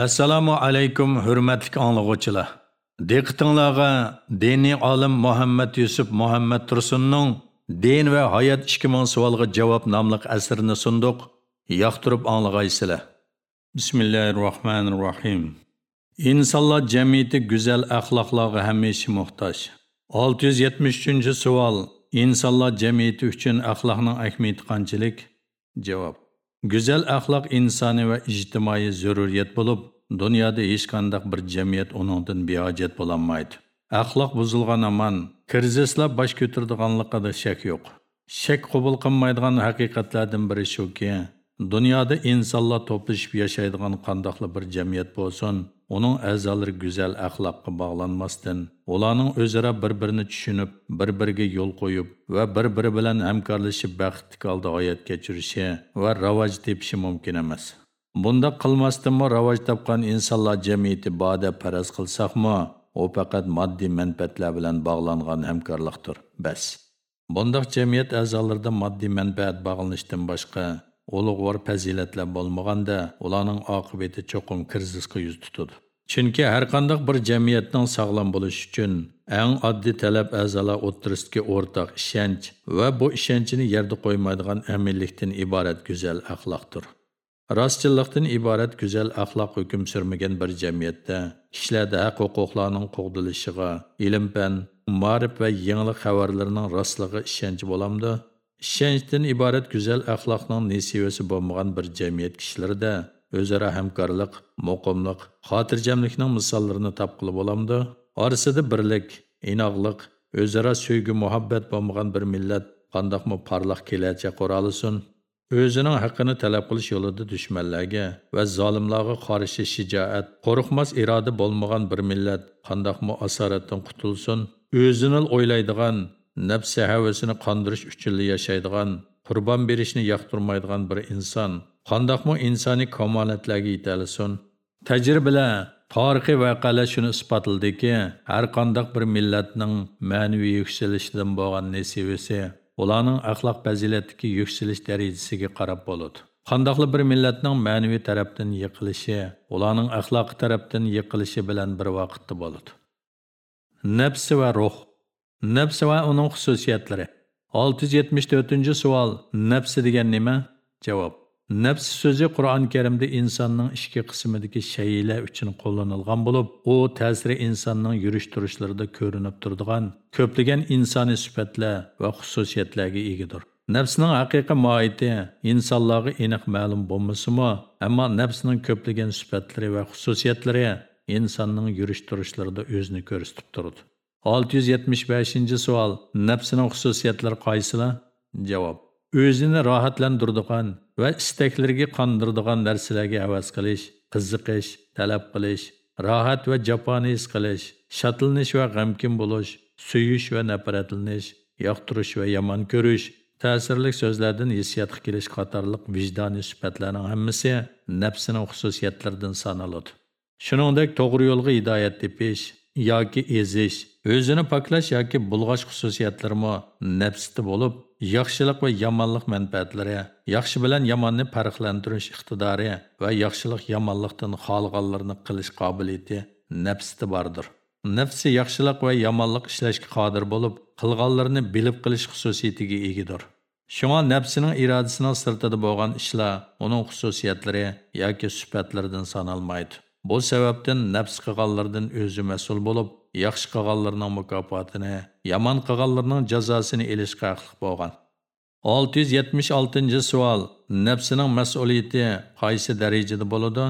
Assalomu alaykum hurmatli anglag'uvchilar. Diqqatingizga diniy olim Muhammad Yusuf Muhammad Tursunning Din va hayot 2000 savolga javob nomli asrini sunduq. Yoqtirib anglag'aysizlar. Bismillahirrohmanirrohim. İnsanlar jamiyati go'zal axloqlarga hamisha muhtoj. 673-savol. İnsanlar jamiyati uchun axloqning ahamiyati qanchalik? Javob. Güzel axloq insani va ijtimoiy zaruriyat bo'lib, dunyoda hech qanday bir jamiyat uningdan acet bulanmaydı. Axloq buzilgan aman, krizislar bosh da şek yo'q. Şek qabul qilmaydigan haqiqatlardan biri shuki, dunyoda insonlar to'plashib yashaydigan kandaklı bir jamiyat bo'lsin, uning a'zolari go'zal axloqqa bog'lanmasdan ularning o'zaro bir birini tushunib bir biriga yo'l qo'yib va bir biri bilan hamkorlashib baxtli holda hayot kechirishi va rivoj tepishi mumkin emas. Bunda qilmasdanmi rivoj topgan insonlar jamiyati boda faraz qilsaqmi u faqat moddiy manfaatlar bilan bog'langan hamkorlikdir bas. Bundaq jamiyat a'zolarida moddiy manfaat bog'lanishdan boshqa ulug'vor fazilatlar bo'lmaganda ularning oqibati cho'qim krizisga yuz tutadi chunki har qanday bir jamiyatning sog'lom bo'lishi uchun eng oddiy talab a'zolar o'ttirisidagi o'rtaq ishonch va bu ishonchni yerda qo'ymaydigan aminlikdan iborat go'zal axloqdir rostchillikdan iborat go'zal axloq hukm surmagan bir jamiyatda kishilarda haq huquqlarning qo'g'dilishiga ilm fan ma'rif va yangilik xabarlarining rostligi ishonch bo'lamdi ishonchdan iborat go'zal axloqning nesivasi bo'lmagan bir jamiyat kishilarida o'zaro hamkorlik muqimliq xotirjamlikning misollarini topqilib bo'lamdi orasida birlik inoqlik o'zaro so'ygi muhabbat bo'lmagan bir millat qandoqmi porloq kelajak qura o'zining haqqini talab qilish yo'lida dushmanlarga va zolimlarga qarshi shijoat qo'rqmas iroda bo'lmagan bir millat qandoqmi asoratdan qutulsin o'zini o'ylaydigan nafsi havasini qondirish uchun yashaydigan qurbon berishni yoqtirmaydigan bir inson. Qandoqmi insoniy kamolatlarga yetalisin tajribalar tarixiy voqealar shuni isbotladiki har qandoq bir millatning ma'naviy yukselishidan bo'lgan nasibasi ularning axloq fazilatdagi yuksalish darajasiga qarab bo'ladi. Qandoqli bir millatning ma'naviy tarafdan yiqilishi ularning axloqi tarafdan yiqilishi bilan bir vaqtda bo'ladi. Nafsi va ruh Nafs va uning xususiyatlari. 674 savol. Nafs degan nima? Javob. Nafs so'zi Qur'on Karimda insonning ichki qismidagi shaylar uchun qo'llanilgan bo'lib, u ta'siri insonning yurish-turishlarida ko'rinib turadigan ko'plagan insoniy sifatlar va xususiyatlarga egadir. Nafsning haqiqiy mohiyati insonlarga aniq ma'lum bo'lmasa-mu, ammo nafsning ko'plagan sifatlari va xususiyatlari insonning yurish-turishlarida o'zini ko'rsatib turadi. 675 sual. Nəfsinin xüsusiyyətləri qaysılar? Cavab. Özünü rahatlandırdıqan və istəklərə qandırdığan nərsələrə əvəz qilish, qızıqış, tələb qilish, rahat və cəfanı his qilish, şatılınış və qəmkin buluş, söyüş və nəfrətliniş, yaxtırış və yaman görüş, təsirlik sözlərdən hissiyatı giriş qatarlıq vicdani sübətlərin həmmisi nəfsinin xüsusiyyətlərdən sanılıdır. Şunundak doğru yolğa hidayət tepiş, yoki ezish o'zini poklash yoki bulg'ash xususiyatlarimi nafsda bo'lib, yaxshilik va yomonlik manfaatlari, yaxshi bilan yomonni farqlantirish iqtidori va yaxshilik yomonlikdan xohlaganlarni qilish qobiliyati nafsda bordir. Nafsi yaxshilik va yomonlik ishlashga qodir bo'lib, qilganlarini bilib qilish xususiyatiga egadir. Shunga nafsining irodasining sirtida bo'lgan ishlar uning xususiyatlari yoki sifatlaridan sanalmaydi. Bu sababdan nafs qilganlardan o'zi mas'ul bo'lib, yaxshi qilganlarning mukofotini, yomon qilganlarning jazosini elishga haqli bo'lgan. 676 savol. Nafsining mas'uliyati qaysi darajada bo'ladi?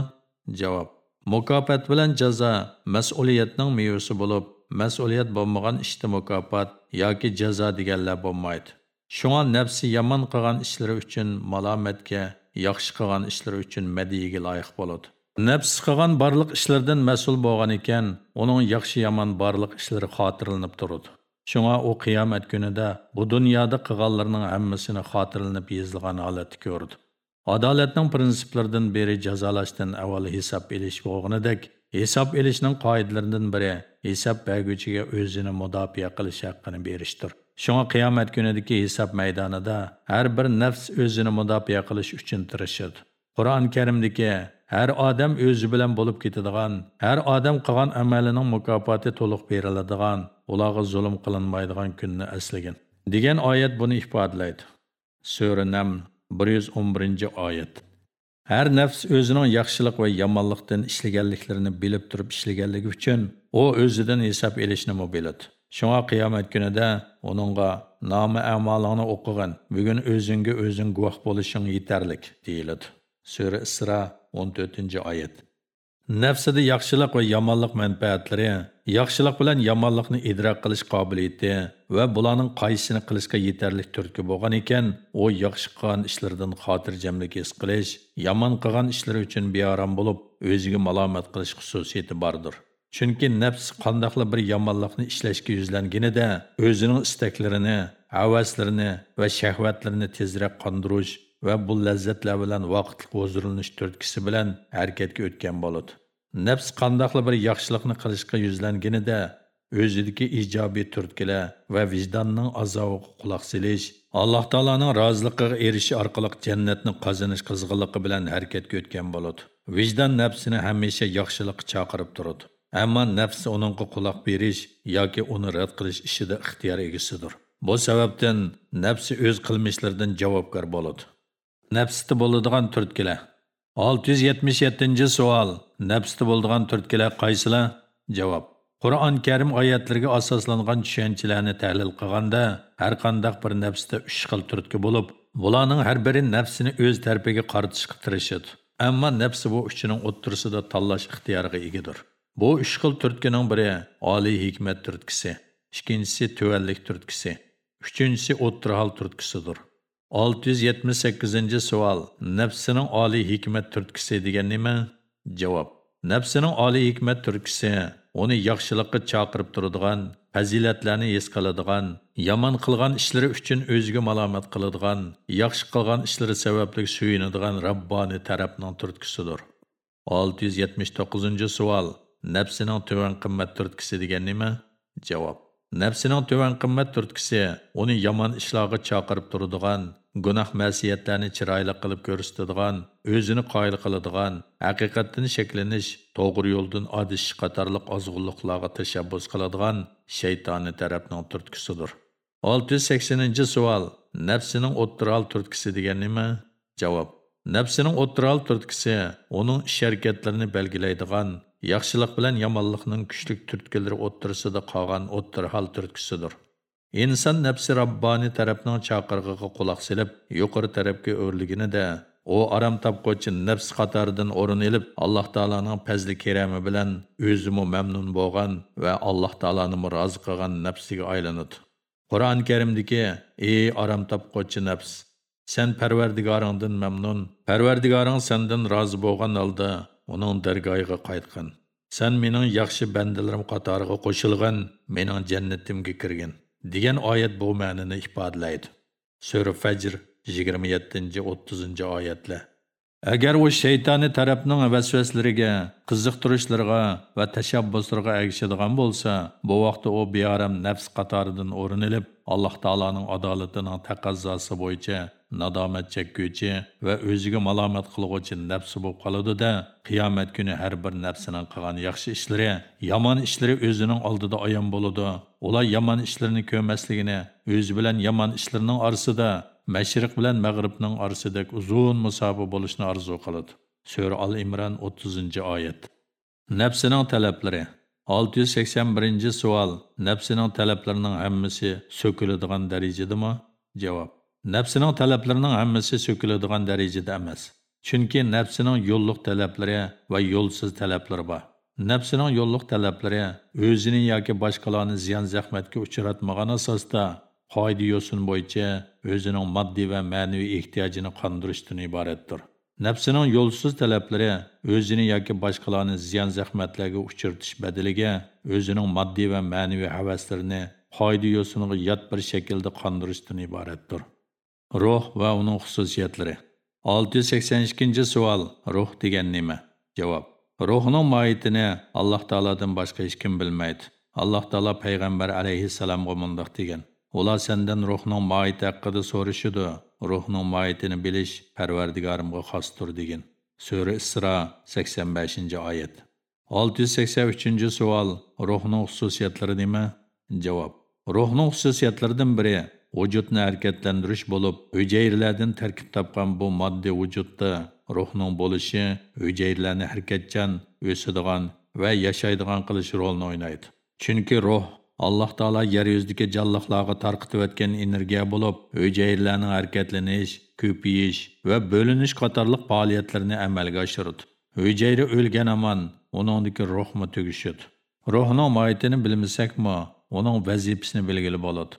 Javob. Mukofot bilan jazo mas'uliyatning mevasi bo'lib, mas'uliyat bo'lmagan ishda mukofot yoki jazo deganlar bo'lmaydi. Shunga nafsi yomon qilgan ishlari uchun malomatga, yaxshi qilgan ishlari uchun madiyiga loyiq bo'ladi. Nafs qilgan barliq ishlardan mas'ul bo'lgan ekan, uning yaxshi yomon barliq ishlari xotirlanib turadi. Shunga u qiyomat kunida bu dunyoda qilganlarning hammasini xotirlanib yozilgan holatda ko'rdi. Adolatning prinsiplaridan biri jazolashdan avval hisob elish bo'lganidek, hisob elishning qoidalaridan biri hisob berguvchiga o'zini mudofaa qilish haqqini berishdir. Shunga qiyomat kunidagi hisob maydonida har bir nafs o'zini mudofaa qilish uchun tirishadi. Qur'on Karimdagi har odam o'zi bilan bo'lib ketadigan har odam qilgan amalining mukofoti to'liq beriladigan ularga zulm qilinmaydigan kunni eslagin degan oyat buni ifodalaydi sura nam 111 oyat. Har nafs o'zining yaxshilik va yomonlikdan ishlaganliklarini bilib turib ishlaganligi uchun u o'zidan hisob elishni biladi. Shunga qiyomat kunida uningga nomi amalingni o'qigan bugun o'zingga o'zing guvoh bo'lishing yetarlik deyiladi. Sura isro 14 oyat. Nafsida yaxshilik va yomonlik manfaatlari yaxshilik bilan yomonlikni idrok qilish qobiliyati va bularning qaysisini qilishga yetarli turtki bo'lgan ekan u yaxshi qilgan ishlardan xotirjamlik his qilish yomon qilgan ishlari uchun beorom bo'lib o'ziga malomat qilish xususiyati bordir. Chunki nafs qandoqli bir yomonlikni ishlashga yuzlanganida o'zining istaklarini havaslarini va shahvatlarini tezroq qondirish va bu lazzatlar bilan vaqtli huzurlanish turtkisi bilan harakatga o'tgan bo'ladi nafs qandoqli bir yaxshilikni qilishga yuzlanganida o'zidagi ijobiy turtkilar va vijdonning azobiga quloq silish alloh taoloning roziligiga erishish orqali jannatni qozonish qizg'inligi bilan harakatga o'tgan bo'ladi vijdon nafsini hamisha yaxshilikqa chaqirib turadi. Ammo nafs uningga quloq berish yoki uni rad qilish ishida ixtiyor egasidir bu sababdan nafsi o'z qilmishlaridan javobgar bo'ladi. Nafsda bo'ladigan turtkilar. 677 savol nafsda bo'ladigan turtkilar qaysilar javob. Qur'on-Karim oyatlariga asoslangan tushunchalarni tahlil qilganda har qandaq bir nafsda uch xil turtki bo'lib bularning har biri nafsini o'z tarbiga qaratishga tirishadi. Ammo nafsi bu uchining o'ttirisida tanlash ixtiyoriga egadir. Bu uch xil turtkining biri oliy hikmat turtkisi ikkinchisi tuvanlik turtkisi uchinchisi o'ttirhal turtkisidir. 678 savol. Nafsining oliy hikmat turtkisi degan nima javob. Nafsining oliy hikmat turtkisi uni yaxshilikka chaqirib turadigan fazilatlarni his qiladigan yomon qilgan ishlari uchun o'ziga malomat qiladigan yaxshi qilgan ishlari sababli suyunadigan Rabboni tarafning turtkisidir. 679 savol. Nafsining tuvan qimmat turtkisi degan nima javob. Nafsining tuvan qimmat turtkisi uni yomon ishlarga chaqirib turadigan gunoh masiyatlarni chiroyli qilib ko'rsatadigan o'zini qoyil qiladigan haqiqatdan shaklanish to'g'ri yo'ldan odishish qatorliq ozg'unliqlarga tashabbus qiladigan shaytoniy tarafning turtkisidir. Olti yuz saksoninchi savol. Nafsining o'ttiral turtkisi degan nima javob. Nafsining o'ttiral turtkisi uning ish harakatlarini belgilaydigan yaxshilik bilan yomonlikning kuchli turtkilari o'ttirisida qolgan o'ttirhal turtkisidir. Inson nafsi robboniy tarafning chaqirig'iga quloq silib yuqori tarafga o'rliginida u aram topquvchi nafs qatoridan o'rin elib, alloh taoloning fazli kerami bilan o'zimi mamnun bo'lgan va alloh taoloni rozi qilgan nafsiga aylanadi qur'oni karimdagi ey aram topquvchi nafs sen parvardigoringdan mamnun parvardigoring sendan rozi bo'lgan holda uning dargohiga qaytgin. Sen mening yaxshi bandalarim qatoriga qo'shilgan mening jannatimga kirgin. Degan oyat bu ma'nini ifodalaydi sura fajr 27-30 oyatlar. Agar u shaytoni tarafning vasvaslariga qiziqtirishlarga va tashabbuslarga agishadigan bo'lsa bu vaqtda u bearam nafs qatoridan o'rin ilib alloh taoloning adolatining taqozosi bo'yicha nadomat chekuvchi va o'ziga malomat qilg'uvchi nafsi bo'lib qoladi-da, qiyomat kuni har bir nafsining qilgan yaxshi ishlari, yomon ishlari o'zining oldida ayon bo'ladi. Ular yomon ishlarini ko'rmasligini, o'zi bilan yomon ishlarning orasida mashriq bilan mag'ribning orasidek uzun musofa bo'lishni orzu qiladi. Sura Al-Imron 30-oyat. Nafsining talablari 681 savol. Nafsining talablarining hammasi so'kiladigan darajadami? Javob Nafsining talablarining hammasi so'kiladigan darajada emas. Chunki nafsining yo'lliq talablari va yo'lsiz talablari bor. Nafsining yo'lliq talablari o'zini yoki boshqalarni ziyon zahmatga uchratmagan asosda qoida yo'sin bo'yicha o'zining moddiy va ma'naviy ehtiyojini qondirishdan iboratdir. Nafsining yo'lsiz talablari o'zini yoki boshqalarni ziyon zahmatlarga uchirtish badaliga o'zining moddiy va ma'naviy havaslarini qoida yo'siniga yot bir shaklda qondirishdan iboratdir. Ruh va uning xususiyatlari. 682 savol. Ruh degan nima? Javob. Ruhning mohiyatini Alloh taoladan boshqa hech kim bilmaydi. Alloh taolo payg'ambar alayhissalomga mundaq degan. Ular sendan ruhning mohiyati haqida so'rashidi. Ruhning mohiyatini bilish Parvardigorimga xosdir degan. Sura Исра 85 oyat. 683 savol. Ruhning xususiyatlari nima? Javob. Ruhning xususiyatlaridan biri vujudni harakatlantirish bo'lib, hujayralardan tarkib topgan bu moddiy vujudda ruhning bo'lishi hujayralarni harakatchan, o'sadigan va yashaydigan qilish rolini o'ynaydi. Chunki ruh alloh taolo yer yuzidagi jonliqlarga tarqitib o'tgan energiya bo'lib hujayralarning harakatlanish ko'payish va bo'linish qatorliq faoliyatlarini amalga oshiradi. Hujayra o'lgan amon uningdagi ruhmi tugishadi. Ruhning moyitini bilmasakmi uning vazifasini belgili bo'ladi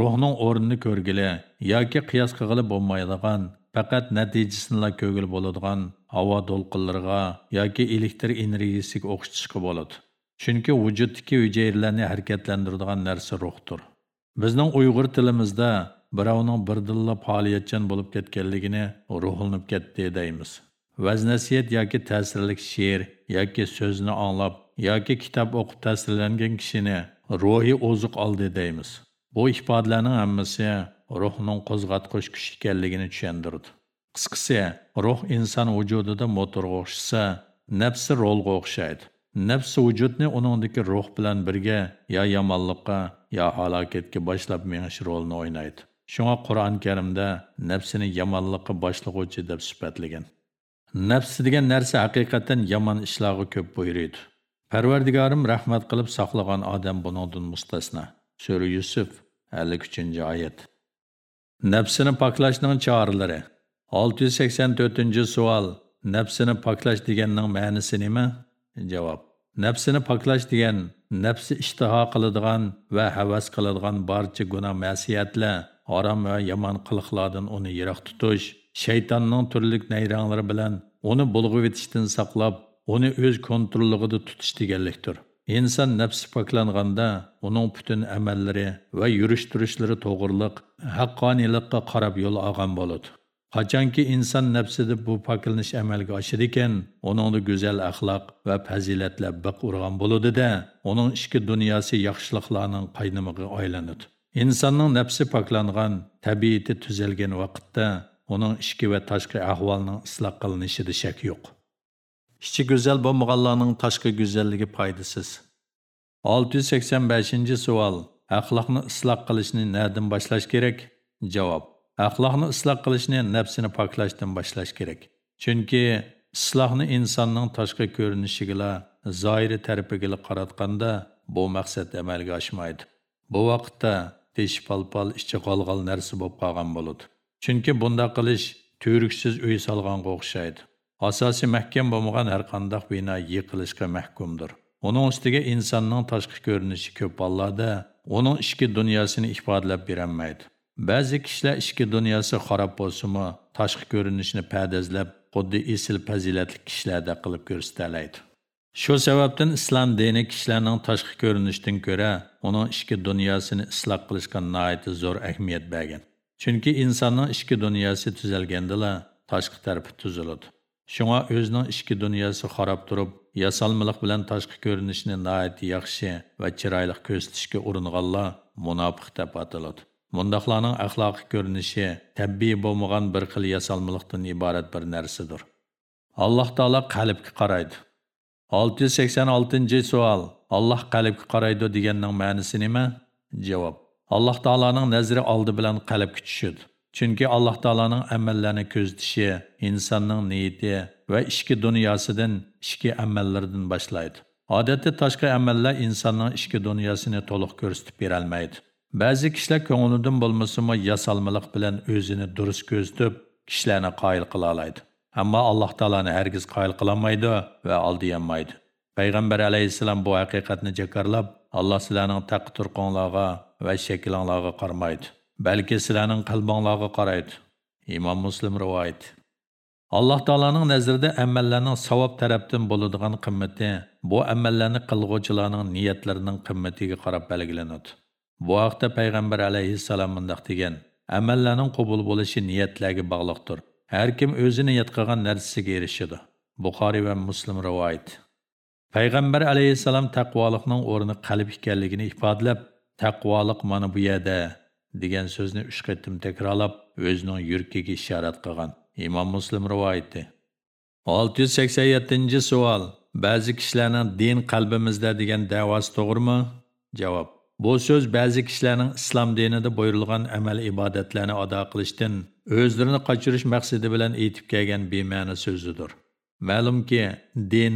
ruhning o'rnini ko'rgili yoki qiyos qilg'ili bo'lmaydigan faqat natijasini ko'ngil bo'ladigan havo to'lqinlariga yoki elektr energiyasiga o'xshatishga bo'ladi Chunki vujuddagi hujayralarni harakatlantiradigan narsa ruhdir. Bizning Uyg'ur tilimizda birovning birdilla faoliyatchan bo'lib ketganligini ruhlanib ketdi deymiz. Vaznasiyat yoki ta'sirlik she'r yoki so'zni anglab yoki kitob o'qib ta'sirlangan kishini ruhiy oziq oldi deymiz. Bu ifodalarning hammasi ruhning qo'zg'atqich kuch ekanligini tushundirdi. Qisqasi, ruh inson vujudida motorga o'xshasa, nafsi rolga o'xshaydi. Nafs vujudni uningdagi ruh bilan birga ya yomonlikqa ya halokatga boshlab menish rolini o'ynaydi. Shunga Qur'on Karimda nafsini yomonlikqa boshlag'uvchi deb sifatlagan. Nafs degan narsa haqiqatan yomon ishlarga ko'p buyuradi. Parvardigorim rahmat qilib saqlagan odam buningdan mustasno. Sura Yusuf 53-oyat. Nafsini poklashning choralari. 684-savol. Nafsini poklash deganning ma'nosi nima? Javob. Nafsini poklash degan nafsi ishtiho qiladigan va havas qiladigan barcha gunoh ma'siyatlar, harom va yomon qiliqlardan uni yiroq tutish, shaytonning turli nayranglari bilan uni bulg'ib etishdan saqlab, uni o'z kontrolligida tutish deganlikdir. Inson nafsi poklanganda uning butun amallari va yurish turishlari to'g'riliq haqqoniylikqa qarab yo'l olgan bo'ladi Qachonki inson nafsida bu poklanish amalga oshir ekan, uningda go'zal axloq va fazilatlar biq urgan bo'ladi-da, uning ichki dunyosi yaxshiliklarning qaynamiga aylanadi. Insonning nafsi poklangan, tabiati tuzalgan vaqtda uning ichki va tashqi ahvolining isloh qilinishida shak yo'q. Ichi go'zal bo'lmaganlarning tashqi go'zalligi foydasiz. 685-savol. Axloqni isloq qilishni na'dan boshlash kerak? Javob: Axloqni isloq qilishni nafsini poklashdan boshlash kerak. Chunki islohni insonning tashqi ko'rinishigila zoiri tarafiga qaratganda bu maqsad amalga oshmaydi. Bu vaqtda tesh palpal ichi qolgan narsa bo'lib qolgan bo'ladi. Chunki bunda qilish tuyruksiz uy solganga o'xshaydi. Asasi məhkəm olmağan hər qandaq bina yıqılışqa məhkumdur. Onun üstüge insanın taşqı görünüşü köp ballada, onun işki dünyasını ifadələb birənməydi. Bəzi kişilər işki dünyası xarab olsumu, taşqı görünüşünü pədəzləb, xuddi isil pəzilətli kişilərdə qılıb göstərələydi. Şu səbəbdən İslam dini kişilərin taşqı görünüşdən görə onun işki dünyasını islah qılışqa naiti zor əhmiyyət bəgən. Çünki insanın işki dünyası tüzəlgəndilər, taşqı tərəfi tüzülüdü. Шуңа өзінің ішкі dunyosi қарап turib, ясалмылық bilan tashqi көрінішіні nihoyat yaxshi va chiroyli ko'rsatishga uringanlar мұнапық тәп ataladi. Мұндақланың axloqiy ko'rinishi tabiiy bo'lmagan bir қыл ясалмылықтың iborat bir narsadir. Alloh taolo qalbga qaraydi. 686 savol. Alloh qalbga qaraydi deganning ma'nosi nima? Javob. Alloh taolaning nazari oldi bilan qalbga tushadi. Chunki Allah taolaning amallarni ko'zitishi insanın niyati va ichki dunyosidan, ichki amallaridan boshlaydi. Odatda tashqi amallar insanın ichki dünyasını to'liq ko'rsatib bera olmaydi. Ba'zi kishilar ko'nglidan bo'lmasimi yasalmalik bilan o'zini durust ko'zitib, kishilarni qoyil qila oladi. Ammo Alloh taolani hargiz qoyil qilolmaydi va oldiyanmaydi. Payg'ambar alayhissalom bu haqiqatni jakarlab, Alloh sizlarning taqdirqonlarga va shaklinglarga qaramaydi, balki sizlarning qalbinglarga qaraydi. Imom Muslim rivoyat. Alloh taolaning nazarida amallarning savob tarafdan bo'ladigan qimmati bu amallarni qilg'uvchilarning niyatlarining qimmatiga qarab belgilanadi. Bu haqda payg'ambar alayhissalom mundoq degan: "Amallarning qabul bo'lishi niyatlarga bog'liqdir. Har kim o'zi niyat qilgan narsasiga erishadi." Buxoriy va Muslim rivoyat. Payg'ambar alayhissalom taqvolikning o'rni qalb ekanligini ifodalab, taqvolik mana bu yerda degan so'zni 3 qatim takrorlab, o'zining yurkiga ishorat qilgan. Imom Muslim rivoyati. 687 savol. Ba'zi kishilarning din qalbimizda degan da'vosi to'g'rimi? Javob. Bu so'z ba'zi kishilarning islom dinida buyurilgan amal ibodatlarni ado qilishdan o'zlarini qochirish maqsadi bilan aytib kelgan bema'ni so'zidir. Ma'lumki, din,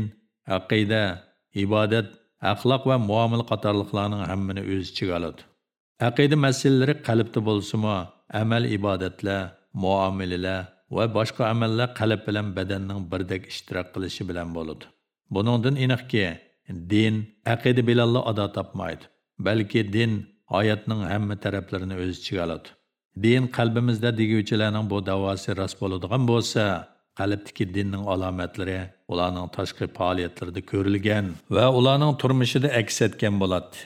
aqida, ibodat, axloq va muomala qatorliqlarning hammani o'z ichiga oladi. Aqida masalalari qalbda bo'lsa-mo, amal ibodatlar, muomilalar va boshqa amallar qalb bilan badanning birdek ishtirok qilishi bilan bo'ladi. Buningdan aniqki, din aqida bilan ado topmaydi, balki din hayotning hamma taraflarini o'z ichiga oladi. Din qalbimizda deguvchilarning bu da'vosi rost bo'ladigan bo'lsa, qalbdagi dinning alomatlari ularning tashqi faoliyatlarida ko'rilgan va ularning turmushida aks etgan bo'ladi.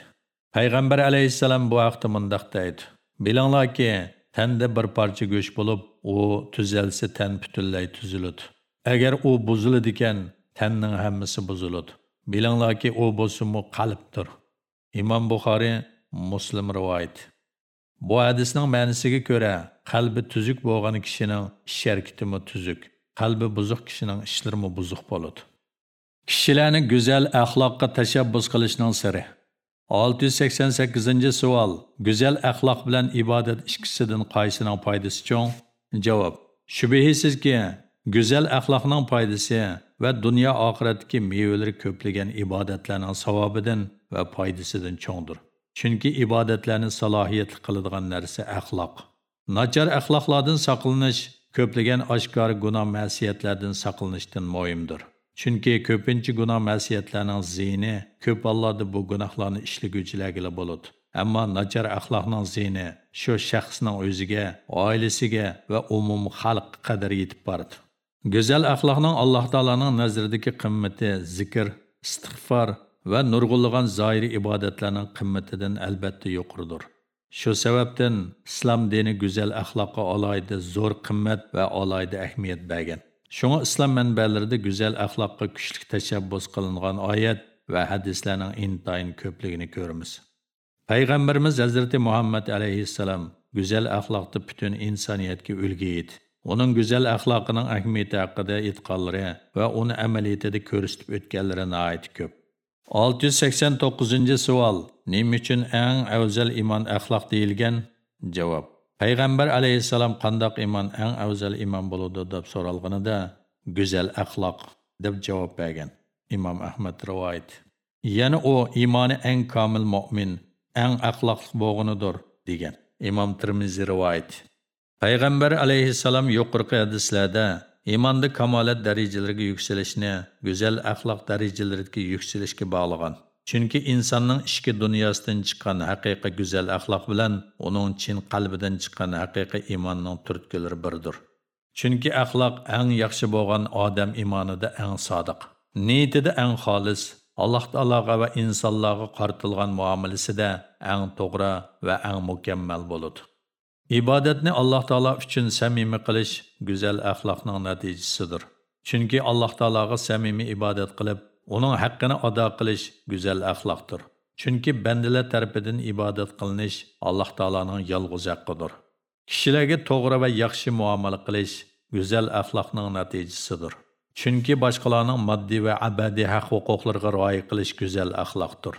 Payg'ambar alayhisalom bu haqda mundaq deydi: "Bilinglarki, tanda bir parcha go'sht bo'lib, u tuzalsa tan butunlay tuziladi. Agar u buziladi ekan, tanning hammasi buziladi. Bilinglarki, u bo'lsa-mu qalbdir." Imom Buxoriy Muslim rivoyat. Bu hadisning ma'nosiga ko'ra, qalbi tuzuk bo'lgan kishining ish harakatimi tuzuk. qalbi buzuq kishining ishlarimi buzuq bo'ladi kishilarni go'zal axloqqa tashabbus qilishning siri 688 savol. Go'zal axloq bilan ibodat ikkisidan qaysining foydasi cho'ng? Javob. Shubhisizki go'zal axloqning foydasi va dunyo oxiratdagi mevalari ko'plagan ibodatlarning savobidan va foydasidan cho'ngdir. Chunki ibodatlarni salohiyatli qiladigan narsa axloq. Nachar axloqlardan saqlanish ko'plagan oshkor gunoh masiyatlardan saqlanishdan muhimdir chunki ko'pincha gunoh masiyatlarning ziyni ko'p hollarda bu gunohlarni ishlaguvchilarga bo'ladi ammo nachar axloqning ziyni shu shaxsning o'ziga oilasiga va umum xalq qadar yetib boradi. go'zal axloqning alloh taolaning nazaridagi qimmati zikr istig'for va nurg'unlagan zoiri ibodatlarning qimmatidan albatta yuqoridir Shu sababdan islom dini go'zal axloqqa alohida zo'r qimmat va alohida ahamiyat bergan. Shunga islom manbalarida go'zal axloqqa kuchli tashabbus qilingan oyat va hadislarning intayin ko'pligini ko'ramiz. Payg'ambarimiz Hazrati Muhammad alayhissalom go'zal axloqda butun insoniyatga ulgu edi. Uning go'zal axloqining ahamiyati haqida aytganlari va uni amaliyotida ko'rsatib o'tganlari nihoyat ko'p. 689 savol. Nima uchun eng afzal iymon axloq deyilgan? Javob. Payg'ambar alayhissalom qandoq iymon eng afzal iymon bo'ladi deb so'ralganida go'zal axloq deb javob bergan. Imom Ahmad rivoyat. Yana u iymoni eng komil mu'min, eng axloqli bo'lganidir degan. Imom Tirmiziy rivoyat. Payg'ambar alayhissalom yuqorqi hadislarda iymonda kamolat darajalariga yuksalishni go'zal axloq darajalariga yuksalishga bog'lagan chunki insonning ichki dunyosidan chiqqan haqiqiy go'zal axloq bilan uning chin qalbidan chiqqan haqiqiy iymonning turtkulari birdir chunki axloq eng yaxshi bo'lgan odam iymonida eng sodiq niyatida eng xolis alloh taologa va insonlarga qartilgan muomalasida eng to'g'ri va eng mukammal bo'ladi Ibodatni Alloh taolo uchun samimiy qilish go'zal axloqning natijasidir. Chunki Alloh taologa samimiy ibodat qilib, uning haqqini ado qilish go'zal axloqdir. Chunki bandalar tarafidan ibodat qilinish Alloh taoloning yolg'iz haqqidir. Kishilarga to'g'ri va yaxshi muomala qilish go'zal axloqning natijasidir. Chunki boshqalarning moddiy va abadiy haq-huquqlariga rioya qilish go'zal axloqdir.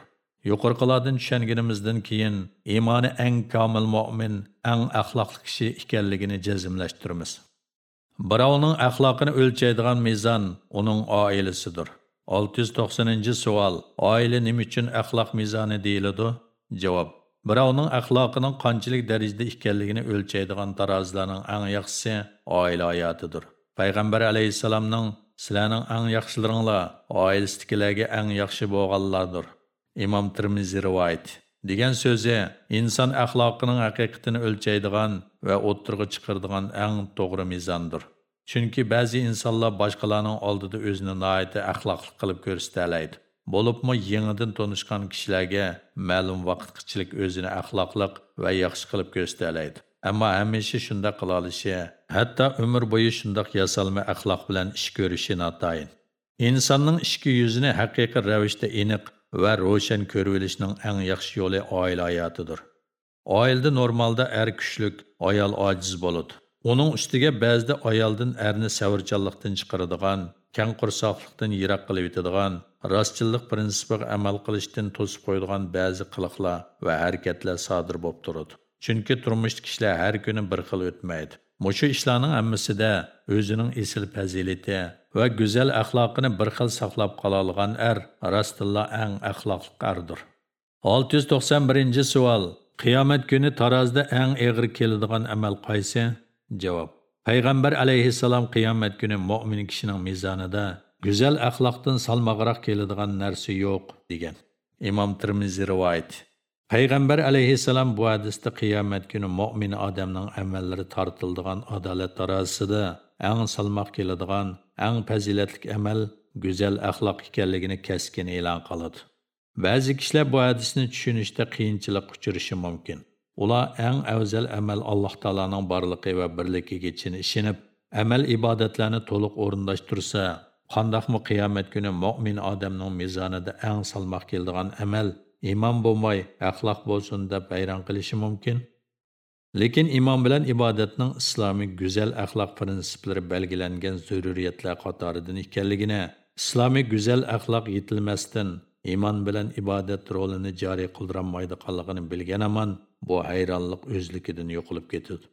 yuqorqilardan tushunganimizdan keyin iymoni eng komil mo'min eng axloqli kishi ekanligini jazmlashtiramiz birovning axloqini o'lchaydigan mezon uning oilasidir 690 savol. Oila nima uchun axloq mezoni deyiladi? Javob. Birovning axloqining qanchalik darajada ekanligini o'lchaydigan tarozilarning eng yaxshisi oila hayotidir. Payg'ambar alayhisalomning sizlarning eng yaxshilaringlar oilasidagilarga eng yaxshi bo'lganlardir imom termiziy rivoyat. Degan so'zi inson axloqining haqiqatini o'lchaydigan va o'ttirg'a chiqaradigan eng to'g'ri mezondir chunki ba'zi insonlar boshqalarning oldida o'zini noiti axloqli qilib ko'rsatalaydi bo'libmi yangidan tanishgan kishilarga ma'lum vaqtqichilik o'zini axloqliq va yaxshi qilib ko'rsatalaydi ammo hamisha shunday qila olishi hatto umr bo'yi shundoq yasalma axloq bilan ish ko'rishi notayin. Insonning ichki yuzini haqiqiy ravishda aniq va ro'shan ko'rib olishning yolu yaxshi yo'li oila hayotidir. Oilada normalda er kuchlik, ayol Оның үстіге бәзді аялдың әрні сәуірчаллықтың чықырыдыған, кән құрсақлықтың ерақ қылып етедіған, растчылық принципіға әмәл қылыштың тосып қойдыған бәзі қылықла вә әркетлі садыр боп тұрыды. Чүнкі тұрмыш кішілі әр күні бір қыл өтмейді. Мұшы ішланың әмісі де өзінің есіл пәзелеті вә гүзел әхлақыны бір қыл сақлап қалалыған әр растылла әң әхлақлық әрдір. 691 суал. Қиямет күні таразда әң еғір келедіған әмәл қайсы? Javob. Payg'ambar aleyhisselam qiyomat kuni mo'min kishining mezonida go'zal axloqdan salmağıraq keladigan narsa yo'q degan. Imom Tirmizi rivoyat. Payg'ambar aleyhisselam bu hadiste qiyomat kuni mo'min odamning amallari tortildigan adolat tarozisida eng salmoq keladigan eng fazilatli amal go'zal axloq ekanligini keskin e'lon qiladi ba'zi kishilar bu hadisni tushunishda qiyinchilik uchrashi mumkin. Ular eng afzal amal alloh taolaning borligi va birligiga ishinib amal ibodatlarni to'liq o'rinlashtirsa qandaqmi qiyomat kuni mo'min odamning mezonida eng salmoq keladigan amal imom bo'lmay axloq bo'lsin deb bayron qilishi mumkin. Lekin imom bilan ibodatning islomiy go'zal axloq prinsiplari belgilangan zaruriyatlar qatoridan ekanligini islomiy go'zal axloq yetilmasdan iymon bilan ibodat rolini joriy qildirolmaydiganligini bilgan amon bu hayronlik o'zligidan yo'qolib ketadi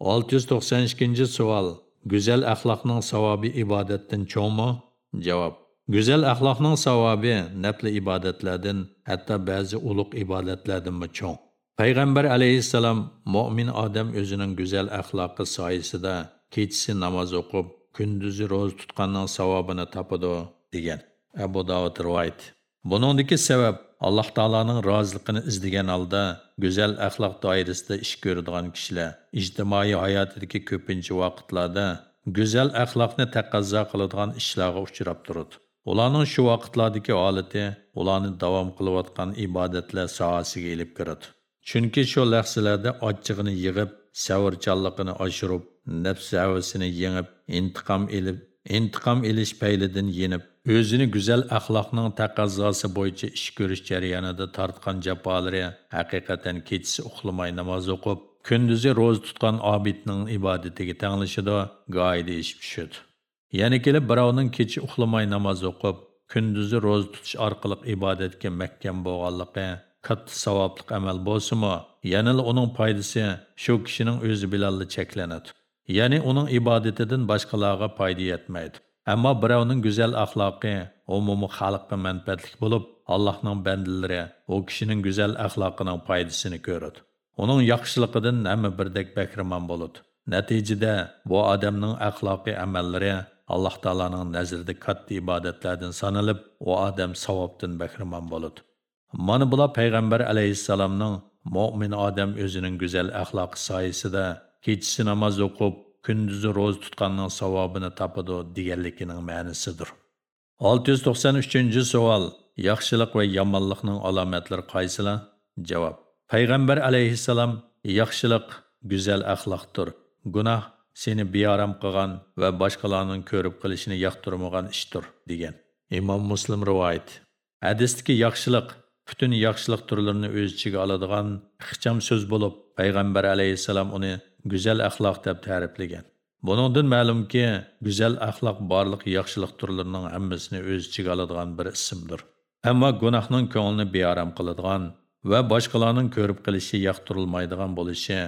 olti yuz to'qson ikkinchi savol. Go'zal axloqning savobi ibodatdan cho'ngmi? Javob. Go'zal axloqning savobi nafli ibodatlardan hatto ba'zi ulug' ibodatlardanmi cho'ng? Payg'ambar alayhissalom mo'min odam o'zining go'zal axloqi soyasida kechasi namoz o'qib kunduzi ro'za tutganning savobini topadi degan. Abu davud rivoyat. Buningdagi sabab alloh taoloning roziligini izlagan holda go'zal axloq doirasida ish ko'radigan kishilar ijtimoiy hayotidagi ko'pincha vaqtlarda go'zal axloqni taqozo qiladigan ishlarga uchrab turadi. Ularning shu vaqtlardagi holati ularni davom qilayotgan ibodatlar sohasiga ilib kiradi. Chunki shu lahzalarda ochchig'ini yig'ib savrchanligini oshirib nafs havasini yengib intiqom ilib intiqom ilish paylidan yenib o'zini go'zal axloqning taqozosi bo'yicha ish ko'rish jarayonida tortgan jafolari haqiqatan kechasi uxlamay namoz o'qib kunduzi ro'za tutgan obidning ibodatiga tanglashida goyida ish pishadi yana kelib birovning kecha uxlamay namoz o'qib kunduzi ro'za tutish orqali ibodatga mahkam bo'lganligi katta savobli amal bo'lsimi yana uning foydasi shu kishining o'zi bilan cheklanadi. Ya'ni uning ibodatidan boshqalarga foyda yetmaydi. Ammo birovning go'zal axloqi umumiy xalqqa manfaatli bo'lib, Allohning bandalari u kishining go'zal axloqining foydasini ko'radi. Uning yaxshiligidan hamma birdek bahramon bo'ladi. Natijada bu odamning axloqiy amallari alloh taoloning nazarida katta ibodatlardan sanalib, u odam savobdan bahramon bo'ladi. Mana bular payg'ambar alayhissalomning mo'min odam o'zining go'zal axloqi soyasida kechasi namoz o'qib, kunduzi ro'za tutganning savobini topadi deganligining ma'nisidir 693 savol yaxshilik va yomonlikning alomatlari qaysilar javob payg'ambar alayhissalom yaxshilik go'zal axloqdir gunoh seni beorom qilgan va boshqalarning ko'rib qilishini yoqtirmagan ishdir degan. Imom muslim rivoyat hadisdagi yaxshilik butun yaxshilik turlarini o'z ichiga oladigan ixcham so'z bo'lib payg'ambar alayhissalom uni go'zal axloq deb ta'riflagan. Buningdan ma'lumki go'zal axloq barliq yaxshilik turlarining hammasini o'z ichiga oladigan bir ismdir. Ammo gunohning ko'nglini beorom qiladigan va boshqalarning ko'rib qilishi yoqtirilmaydigan bo'lishi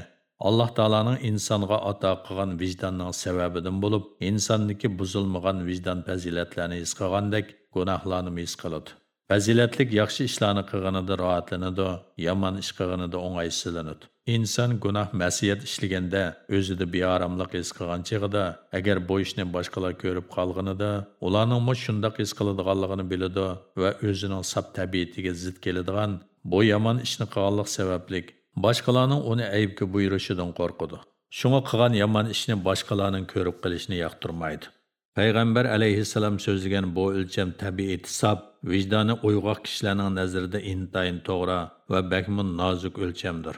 alloh taoloning insonga ato qilgan vijdonning sababidan bo'lib insonniki buzilmagan vijdon fazilatlarni his qilgandek gunohlarni his qiladi. Fazilatlik yaxshi ishlarni qilganida rohatlanadi yomon ish qilganida o'ng'aysizlanadi. Inson gunoh masiyat ishlaganda o'zida beoromlik his qilgan chig'ida agar bu ishni boshqalar ko'rib qolganida ularningmi shundoq his qiladiganligini biladi va o'zining sab tabiatiga zid keladigan bu yomon ishni qilganlik sabablik boshqalarning uni aybga buyurishidan qo'rqadi. Shunga qilgan yomon ishni boshqalarning ko'rib qilishni yoqtirmaydi. Payg'ambar alayhissalom so'zlagan bu o'lcham tabiiy hisob vicdanı uyg'oq kishilarning nazarida intayın to'g'ri va bakmun nozik o'lchamdir.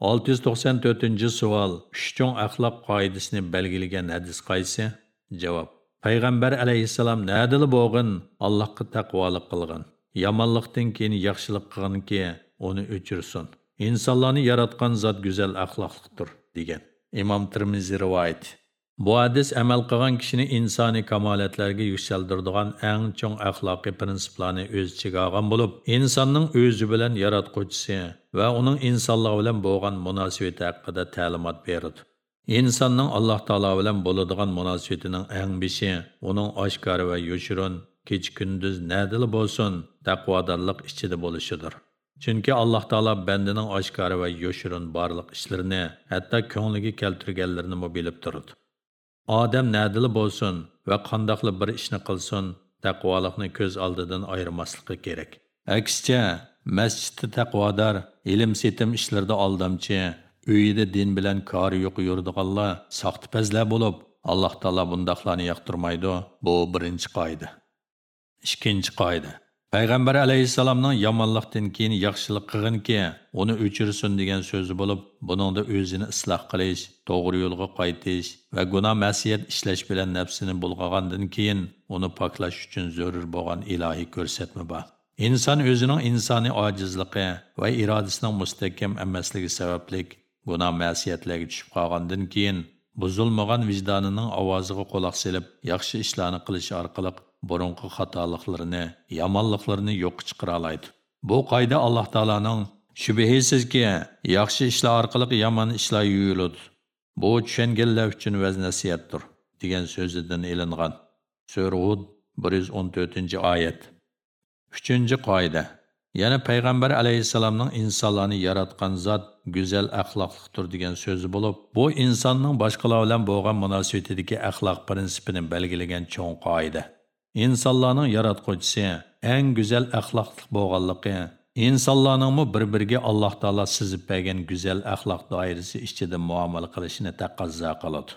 694 savol uch axloq qoidasini belgilagan hadis qaysi? Javob payg'ambar alayhissalom nadili bo'g'in allohga taqvolik qilgan yomonlikdan keyin yaxshilik ki, uni o'chirsin. Insonlarni yaratgan zot go'zal əxlaqlıqdır, degan. İmam Tirmizi rivoyat. Bu hadis amal qilgan kishini insoniy kamolatlarga yuksaldiradigan eng chong axloqiy prinsiplarni o'z ichiga olgan bo'lib, insonning o'zi bilan yaratquchisi va uning insonlar bilan bo'lgan munosabati haqida ta'limot beradi. insonning alloh taolo bilan bo'ladigan munosabatining eng beshi uning oshkor va yoshirin kech-kunduz nadili bo'lsin taqvodorlik ichida bo'lishidir chunki alloh taolo bandining oshkori va yoshirin barliq ishlarini hatto ko'ngliga keltirganlarini bilib turdi odam nadili bo'lsin va qandoqli bir ishni qilsin taqvolikni ko'z oldidan ayirmasligi kerak. Aksicha masjidda taqvodor ilm setim ishlarida oldamchi uyida din bilan kori yo'q yurdiganlar soxtipazlar bo'lib alloh taolo bundoqlarni yoqtirmaydi. Bu birinchi qoida. Ikkinchi qoida. Payg'ambar alayhissalomning yomonlikdan keyin yaxshilik qilginki uni o'chirsin degan so'zi bo'lib buningda o'zini isloh qilish to'g'ri yo'lga qaytish va gunoh masiyat ishlash bilan nafsini bulg'agandan keyin uni poklash uchun zarur bo'lgan ilohiy ko'rsatma bor. Inson o'zining insoniy ojizligi va irodasining mustahkam emasligi sababli gunoh masiyatlarga tushib qolgandan keyin buzilmagan vijdonining ovoziga quloq solib yaxshi ishlarni qilish orqali burunqi xatoliklarni yomonliklarini yo'qqa chiqara oladi bu qoida alloh taoloning shubhisizki yaxshi ishlar orqali yomon ishlar yuyiladi. Bu tushunganlar uchun vaz nasiyatdir degan so'zidan ilingan. Sura hud bir yuz o'n to'rtinchi oyat. Uchinchi qoida. Yana payg'ambar alayhissalomning insonlarni yaratgan zot go'zal axloqliqdir degan so'zi bo'lib bu insonning boshqalar bilan bo'lgan munosabatidagi axloq prinsipini belgilagan cho'ng qoida. Insonlarning yaratquchisi eng go'zal axloqli bo'lganligi insonlarningmi bir biriga alloh taolo sizib bergan go'zal axloq doirasi ichida muomala qilishini taqozo qiladi